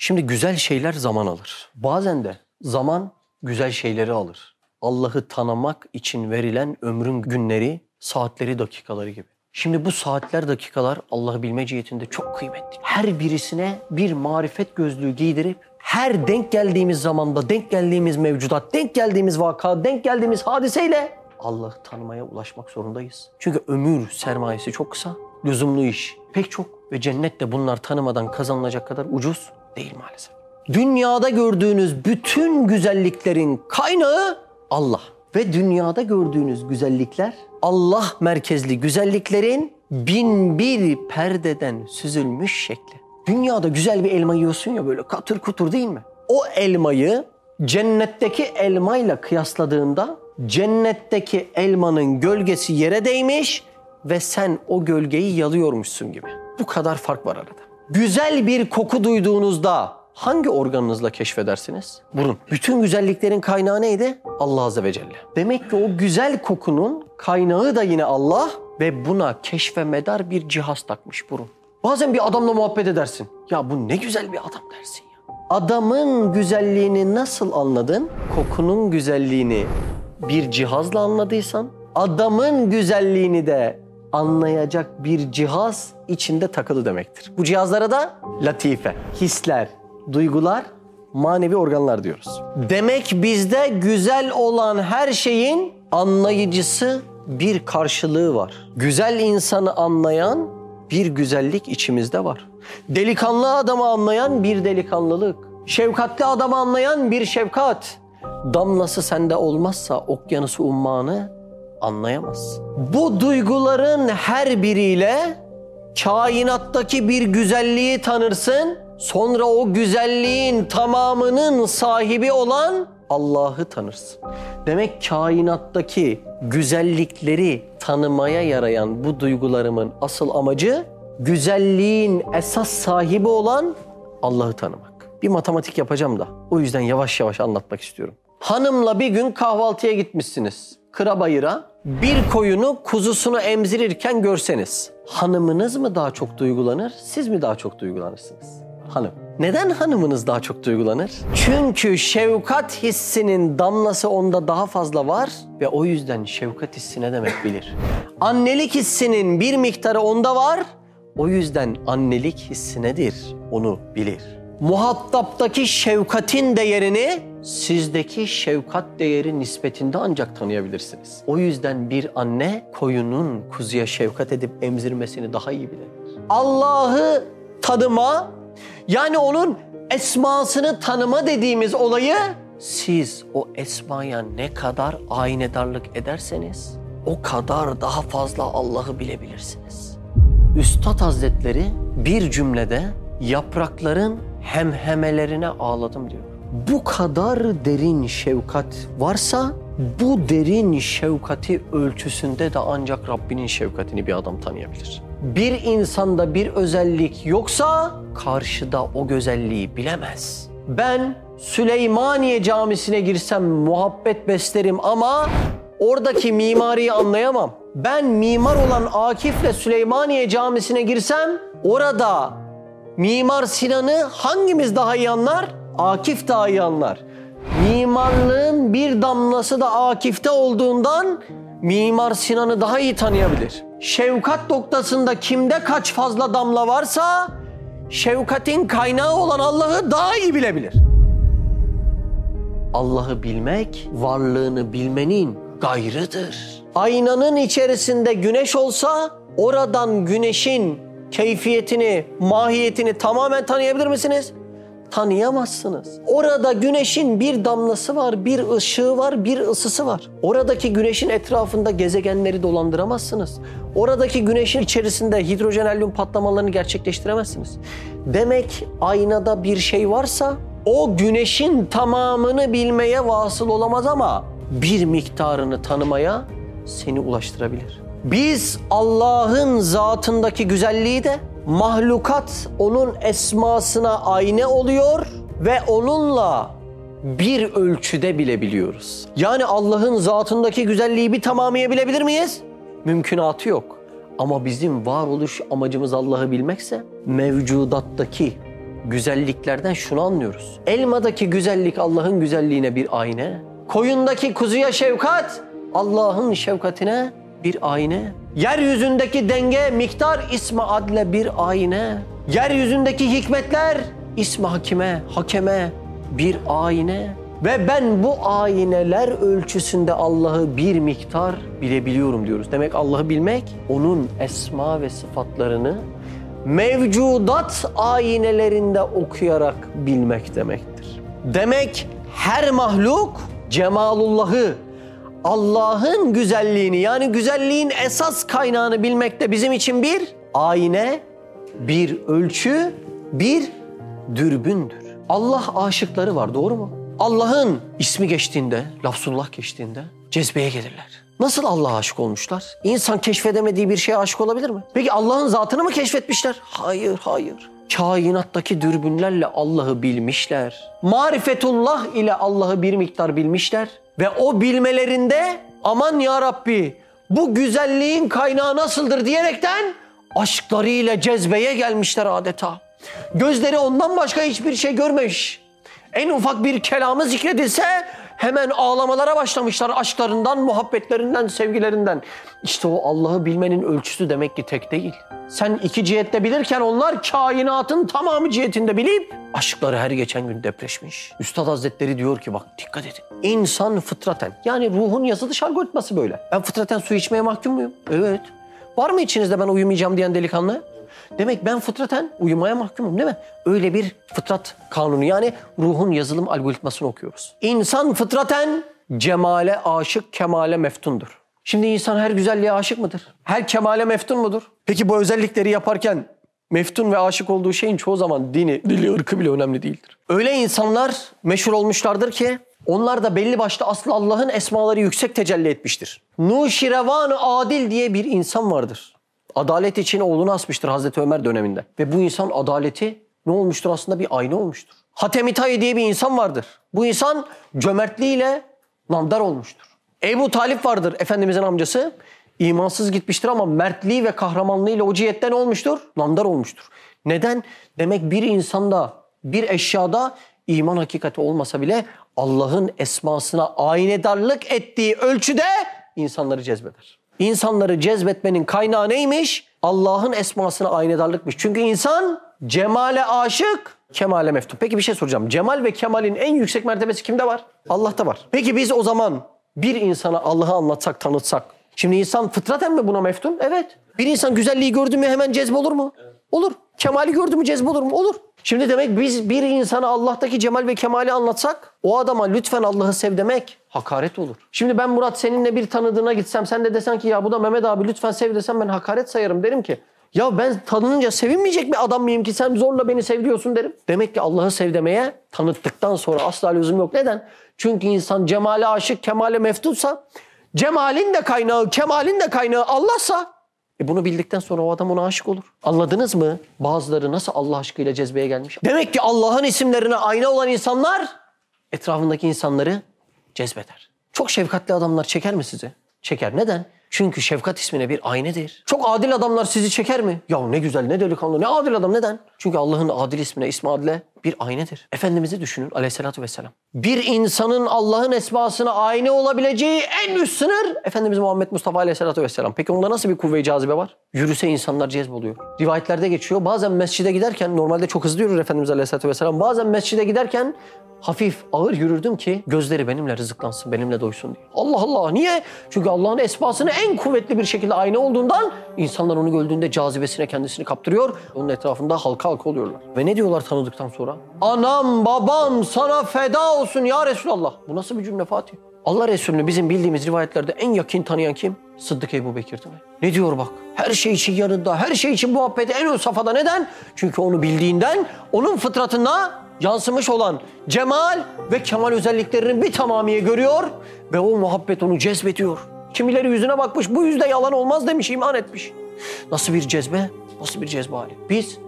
Şimdi güzel şeyler zaman alır. Bazen de zaman güzel şeyleri alır. Allah'ı tanımak için verilen ömrün günleri, saatleri, dakikaları gibi. Şimdi bu saatler, dakikalar Allah'ı bilme cihetinde çok kıymetli. Her birisine bir marifet gözlüğü giydirip her denk geldiğimiz zamanda, denk geldiğimiz mevcudat, denk geldiğimiz vaka, denk geldiğimiz hadiseyle Allah'ı tanımaya ulaşmak zorundayız. Çünkü ömür sermayesi çok kısa, lüzumlu iş pek çok ve cennet de bunlar tanımadan kazanılacak kadar ucuz değil maalesef. Dünyada gördüğünüz bütün güzelliklerin kaynağı Allah. Ve dünyada gördüğünüz güzellikler Allah merkezli güzelliklerin bin bir perdeden süzülmüş şekli. Dünyada güzel bir elma yiyorsun ya böyle katır kutur değil mi? O elmayı cennetteki elmayla kıyasladığında cennetteki elmanın gölgesi yere değmiş ve sen o gölgeyi yalıyormuşsun gibi. Bu kadar fark var arada. Güzel bir koku duyduğunuzda hangi organınızla keşfedersiniz? Burun. Bütün güzelliklerin kaynağı neydi? Allah Azze ve Celle. Demek ki o güzel kokunun kaynağı da yine Allah ve buna keşfe medar bir cihaz takmış burun. Bazen bir adamla muhabbet edersin. Ya bu ne güzel bir adam dersin ya. Adamın güzelliğini nasıl anladın? Kokunun güzelliğini bir cihazla anladıysan, adamın güzelliğini de anlayacak bir cihaz içinde takılı demektir. Bu cihazlara da latife, hisler, duygular, manevi organlar diyoruz. Demek bizde güzel olan her şeyin anlayıcısı bir karşılığı var. Güzel insanı anlayan bir güzellik içimizde var. Delikanlı adamı anlayan bir delikanlılık. Şefkatli adamı anlayan bir şefkat. Damlası sende olmazsa okyanusu ummanı anlayamaz. Bu duyguların her biriyle kainattaki bir güzelliği tanırsın. Sonra o güzelliğin tamamının sahibi olan Allah'ı tanırsın. Demek kainattaki güzellikleri tanımaya yarayan bu duygularımın asıl amacı güzelliğin esas sahibi olan Allah'ı tanımak. Bir matematik yapacağım da o yüzden yavaş yavaş anlatmak istiyorum. Hanımla bir gün kahvaltıya gitmişsiniz. Kırabayır'a bir koyunu kuzusunu emzirirken görseniz hanımınız mı daha çok duygulanır, siz mi daha çok duygulanırsınız? Hanım. Neden hanımınız daha çok duygulanır? Çünkü şefkat hissinin damlası onda daha fazla var ve o yüzden şefkat hissi ne demek bilir. Annelik hissinin bir miktarı onda var. O yüzden annelik hissi nedir onu bilir. Muhataptaki şefkatin değerini sizdeki şefkat değeri nispetinde ancak tanıyabilirsiniz. O yüzden bir anne koyunun kuzuya şefkat edip emzirmesini daha iyi bilir. Allah'ı tanıma yani onun esmasını tanıma dediğimiz olayı siz o esmaya ne kadar aynedarlık ederseniz o kadar daha fazla Allah'ı bilebilirsiniz. Üstad Hazretleri bir cümlede yaprakların hemhemelerine ağladım diyor. Bu kadar derin şefkat varsa bu derin şefkati ölçüsünde de ancak Rabbinin şefkatini bir adam tanıyabilir. Bir insanda bir özellik yoksa karşıda o güzelliği bilemez. Ben Süleymaniye Camisi'ne girsem muhabbet beslerim ama oradaki mimariyi anlayamam. Ben mimar olan Akif'le Süleymaniye Camisi'ne girsem orada Mimar Sinan'ı hangimiz daha iyi anlar? Akif daha iyi anlar. Mimarlığın bir damlası da Akif'te olduğundan Mimar Sinan'ı daha iyi tanıyabilir. Şefkat noktasında kimde kaç fazla damla varsa şefkatin kaynağı olan Allah'ı daha iyi bilebilir. Allah'ı bilmek, varlığını bilmenin gayrıdır. Aynanın içerisinde güneş olsa oradan güneşin keyfiyetini, mahiyetini tamamen tanıyabilir misiniz? Tanıyamazsınız. Orada güneşin bir damlası var, bir ışığı var, bir ısısı var. Oradaki güneşin etrafında gezegenleri dolandıramazsınız. Oradaki güneşin içerisinde hidrojen helyum patlamalarını gerçekleştiremezsiniz. Demek aynada bir şey varsa o güneşin tamamını bilmeye vasıl olamaz ama bir miktarını tanımaya seni ulaştırabilir. Biz Allah'ın zatındaki güzelliği de mahlukat onun esmasına ayna oluyor ve onunla bir ölçüde bilebiliyoruz. Yani Allah'ın zatındaki güzelliği bir tamamıyla bilebilir miyiz? Mümkünatı yok. Ama bizim varoluş amacımız Allah'ı bilmekse mevcudattaki güzelliklerden şunu anlıyoruz. Elmadaki güzellik Allah'ın güzelliğine bir ayna. Koyundaki kuzuya şefkat Allah'ın şefkatine bir ayna. Yeryüzündeki denge, miktar ismi adle bir ayna. Yeryüzündeki hikmetler ismi hakime, hakeme bir ayna. Ve ben bu ayneler ölçüsünde Allah'ı bir miktar bilebiliyorum diyoruz. Demek Allah'ı bilmek, onun esma ve sıfatlarını mevcudat aynelerinde okuyarak bilmek demektir. Demek her mahluk cemalullahı, Allah'ın güzelliğini yani güzelliğin esas kaynağını bilmekte bizim için bir ayne, bir ölçü, bir dürbündür. Allah aşıkları var doğru mu? Allah'ın ismi geçtiğinde, lafzullah geçtiğinde cezbeye gelirler. Nasıl Allah'a aşık olmuşlar? İnsan keşfedemediği bir şeye aşık olabilir mi? Peki Allah'ın zatını mı keşfetmişler? Hayır, hayır. Kainattaki dürbünlerle Allah'ı bilmişler. Marifetullah ile Allah'ı bir miktar bilmişler. Ve o bilmelerinde aman ya Rabbi bu güzelliğin kaynağı nasıldır diyerekten aşklarıyla cezbeye gelmişler adeta. Gözleri ondan başka hiçbir şey görmemiş. En ufak bir kelamı zikredilse hemen ağlamalara başlamışlar aşklarından, muhabbetlerinden, sevgilerinden. İşte o Allah'ı bilmenin ölçüsü demek ki tek değil. Sen iki cihette bilirken onlar kainatın tamamı cihetinde bilip aşkları her geçen gün depreşmiş. Üstad Hazretleri diyor ki bak dikkat edin. İnsan fıtraten yani ruhun yazılış algoritması böyle. Ben fıtraten su içmeye mahkum muyum? Evet. Var mı içinizde ben uyumayacağım diyen delikanlı? Demek ben fıtraten uyumaya mahkumum değil mi? Öyle bir fıtrat kanunu yani ruhun yazılım algoritmasını okuyoruz. İnsan fıtraten cemale aşık, kemale meftundur. Şimdi insan her güzelliğe aşık mıdır? Her kemale meftun mudur? Peki bu özellikleri yaparken meftun ve aşık olduğu şeyin çoğu zaman dini, dili, ırkı bile önemli değildir. Öyle insanlar meşhur olmuşlardır ki onlar da belli başlı aslı Allah'ın esmaları yüksek tecelli etmiştir. Nuşirevan Adil diye bir insan vardır. Adalet için oğlunu asmıştır Hazreti Ömer döneminde. Ve bu insan adaleti ne olmuştur aslında bir ayna olmuştur. Hatem İtay diye bir insan vardır. Bu insan cömertliğiyle namdar olmuştur. Ebu Talip vardır Efendimizin amcası. İmansız gitmiştir ama mertliği ve kahramanlığıyla o cihetten olmuştur? Namdar olmuştur. Neden? Demek bir insanda, bir eşyada iman hakikati olmasa bile Allah'ın esmasına aynedarlık ettiği ölçüde insanları cezbeder. İnsanları cezbetmenin kaynağı neymiş? Allah'ın esmasına aynedarlıkmış. Çünkü insan cemale aşık, kemale meftun. Peki bir şey soracağım. Cemal ve kemalin en yüksek mertebesi kimde var? Allah'ta var. Peki biz o zaman bir insana Allah'ı anlatsak, tanıtsak. Şimdi insan fıtraten mi buna meftun? Evet. Bir insan güzelliği gördü mü hemen cezb olur mu? Olur. Kemali gördü mü cezb olur mu? Olur. Şimdi demek biz bir insana Allah'taki cemal ve kemali anlatsak o adama lütfen Allah'ı sev demek hakaret olur. Şimdi ben Murat seninle bir tanıdığına gitsem sen de desen ki ya bu da Mehmet abi lütfen sev desem ben hakaret sayarım derim ki ya ben tanınınca sevinmeyecek bir adam mıyım ki sen zorla beni seviyorsun derim. Demek ki Allah'ı sev demeye tanıttıktan sonra asla lüzum yok. Neden? Çünkü insan cemale aşık, kemale meftunsa cemalin de kaynağı, kemalin de kaynağı Allah'sa e bunu bildikten sonra o adam ona aşık olur. Anladınız mı? Bazıları nasıl Allah aşkıyla cezbeye gelmiş? Demek ki Allah'ın isimlerine ayna olan insanlar etrafındaki insanları cezbeder. Çok şefkatli adamlar çeker mi sizi? Çeker. Neden? Çünkü şefkat ismine bir aynedir. Çok adil adamlar sizi çeker mi? Ya ne güzel, ne delikanlı, ne adil adam. Neden? Çünkü Allah'ın adil ismine, ismi adile bir aynedir. Efendimiz'i düşünün aleyhissalatü vesselam. Bir insanın Allah'ın esmasına ayna olabileceği en üst sınır Efendimiz Muhammed Mustafa aleyhissalatü vesselam. Peki onda nasıl bir kuvve-i cazibe var? Yürüse insanlar cezboluyor. Rivayetlerde geçiyor. Bazen mescide giderken, normalde çok hızlı yürür Efendimiz aleyhissalatü vesselam. Bazen mescide giderken hafif, ağır yürürdüm ki gözleri benimle rızıklansın, benimle doysun diye. Allah Allah niye? Çünkü Allah'ın esmasını en kuvvetli bir şekilde ayna olduğundan insanlar onu gördüğünde cazibesine kendisini kaptırıyor. Onun etrafında halka halka oluyorlar. Ve ne diyorlar tanıdıktan sonra? Anam babam sana feda olsun ya Resulallah. Bu nasıl bir cümle Fatih? Allah Resulü'nü bizim bildiğimiz rivayetlerde en yakın tanıyan kim? Sıddık Ebu Bekir'di. Ne diyor bak? Her şey için yanında, her şey için muhabbeti en ön safhada. Neden? Çünkü onu bildiğinden, onun fıtratına yansımış olan cemal ve kemal özelliklerini bir tamamiye görüyor ve o muhabbet onu cezbediyor. Kimileri yüzüne bakmış, bu yüzde yalan olmaz demiş, iman etmiş. Nasıl bir cezbe? Nasıl bir cezbe hali? Biz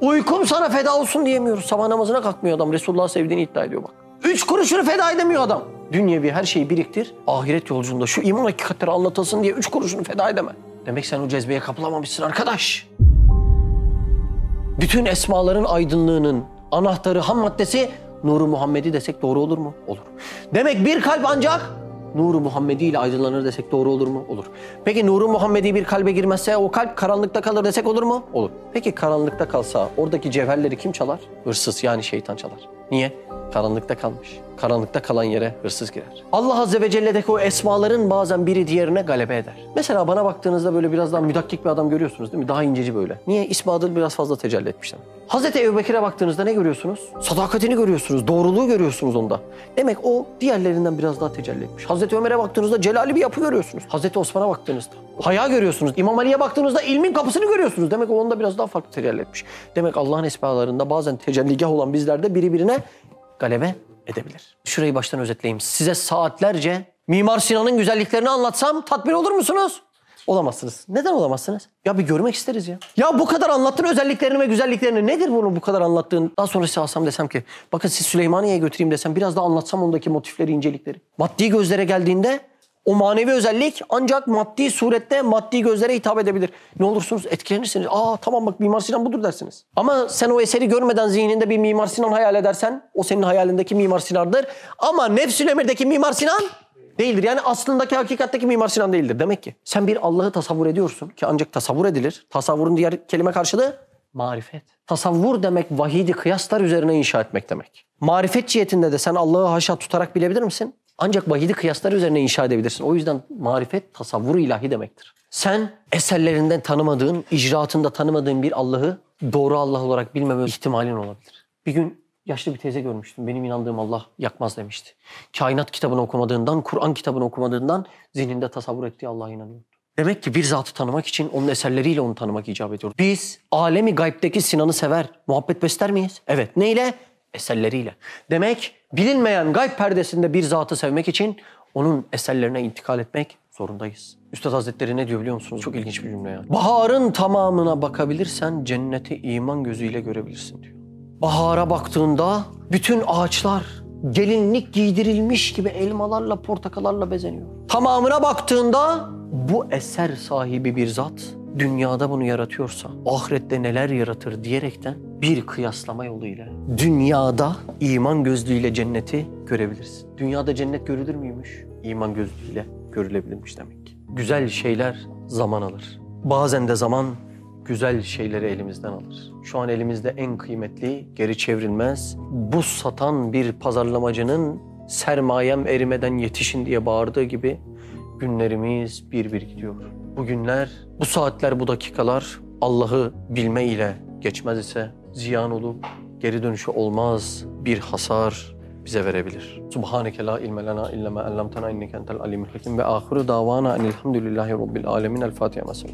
uykum sana feda olsun diyemiyoruz. Sabah namazına kalkmıyor adam. Resulullah'ı sevdiğini iddia ediyor bak. Üç kuruşunu feda edemiyor adam. Dünyevi her şeyi biriktir. Ahiret yolculuğunda şu iman hakikatleri anlatılsın diye üç kuruşunu feda edeme. Demek sen o cezbeye kapılamamışsın arkadaş. Bütün esmaların aydınlığının anahtarı, ham maddesi nuru Muhammedi desek doğru olur mu? Olur. Demek bir kalp ancak nuru Muhammedi ile aydınlanır desek doğru olur mu? Olur. Peki nuru Muhammedi bir kalbe girmezse o kalp karanlıkta kalır desek olur mu? Olur. Peki karanlıkta kalsa oradaki cevherleri kim çalar? Hırsız yani şeytan çalar. Niye? Karanlıkta kalmış. Karanlıkta kalan yere hırsız girer. Allah Azze ve Celle'deki o esmaların bazen biri diğerine galebe eder. Mesela bana baktığınızda böyle biraz daha müdakkik bir adam görüyorsunuz değil mi? Daha inceci böyle. Niye? İsmi Adıl biraz fazla tecelli etmiş demek. Hazreti Ebubekir'e baktığınızda ne görüyorsunuz? Sadakatini görüyorsunuz, doğruluğu görüyorsunuz onda. Demek o diğerlerinden biraz daha tecelli etmiş. Hazreti Ömer'e baktığınızda celali bir yapı görüyorsunuz. Hazreti Osman'a baktığınızda haya görüyorsunuz. İmam Ali'ye baktığınızda ilmin kapısını görüyorsunuz. Demek o onda biraz daha farklı tecelli etmiş. Demek Allah'ın esmalarında bazen tecelligah olan bizlerde biri birine galebe edebilir. Şurayı baştan özetleyeyim. Size saatlerce Mimar Sinan'ın güzelliklerini anlatsam tatmin olur musunuz? Olamazsınız. Neden olamazsınız? Ya bir görmek isteriz ya. Ya bu kadar anlattın özelliklerini ve güzelliklerini. Nedir bunu bu kadar anlattığın? Daha sonra size alsam desem ki bakın siz Süleymaniye'ye götüreyim desem biraz daha anlatsam ondaki motifleri, incelikleri. Maddi gözlere geldiğinde o manevi özellik ancak maddi surette maddi gözlere hitap edebilir. Ne olursunuz etkilenirsiniz. Aa tamam bak Mimar Sinan budur dersiniz. Ama sen o eseri görmeden zihninde bir Mimar Sinan hayal edersen o senin hayalindeki Mimar Sinan'dır. Ama Nefsül Emir'deki Mimar Sinan değildir. Yani aslındaki hakikatteki Mimar Sinan değildir. Demek ki sen bir Allah'ı tasavvur ediyorsun ki ancak tasavvur edilir. Tasavvurun diğer kelime karşılığı marifet. Tasavvur demek vahidi kıyaslar üzerine inşa etmek demek. Marifet cihetinde de sen Allah'ı haşa tutarak bilebilir misin? Ancak vahidi kıyaslar üzerine inşa edebilirsin. O yüzden marifet tasavvur ilahi demektir. Sen eserlerinden tanımadığın, icraatında tanımadığın bir Allah'ı doğru Allah olarak bilmeme ihtimalin olabilir. Bir gün yaşlı bir teyze görmüştüm. Benim inandığım Allah yakmaz demişti. Kainat kitabını okumadığından, Kur'an kitabını okumadığından zihninde tasavvur ettiği Allah'a inanıyordu. Demek ki bir zatı tanımak için onun eserleriyle onu tanımak icap ediyor. Biz alemi gaybdeki Sinan'ı sever, muhabbet besler miyiz? Evet. Neyle? Eserleriyle. Demek bilinmeyen gayb perdesinde bir zatı sevmek için onun eserlerine intikal etmek zorundayız. Üstad Hazretleri ne diyor biliyor musunuz? Çok ilginç bir cümle yani. Baharın tamamına bakabilirsen cenneti iman gözüyle görebilirsin diyor. Bahara baktığında bütün ağaçlar gelinlik giydirilmiş gibi elmalarla, portakallarla bezeniyor. Tamamına baktığında bu eser sahibi bir zat dünyada bunu yaratıyorsa ahirette neler yaratır diyerekten bir kıyaslama yoluyla dünyada iman gözlüğüyle cenneti görebilirsin. Dünyada cennet görülür müymüş? İman gözlüğüyle görülebilirmiş demek ki. Güzel şeyler zaman alır. Bazen de zaman güzel şeyleri elimizden alır. Şu an elimizde en kıymetli, geri çevrilmez, buz satan bir pazarlamacının sermayem erimeden yetişin diye bağırdığı gibi günlerimiz bir bir gidiyor. Bu günler, bu saatler, bu dakikalar Allah'ı bilme ile geçmez ise ziyan olup geri dönüşü olmaz bir hasar bize verebilir. Subhaneke la ilme lena illa ma allamtena inneke entel alimul hakim ve ahiru davana enilhamdülillahi rabbil alemin. El Fatiha mesela.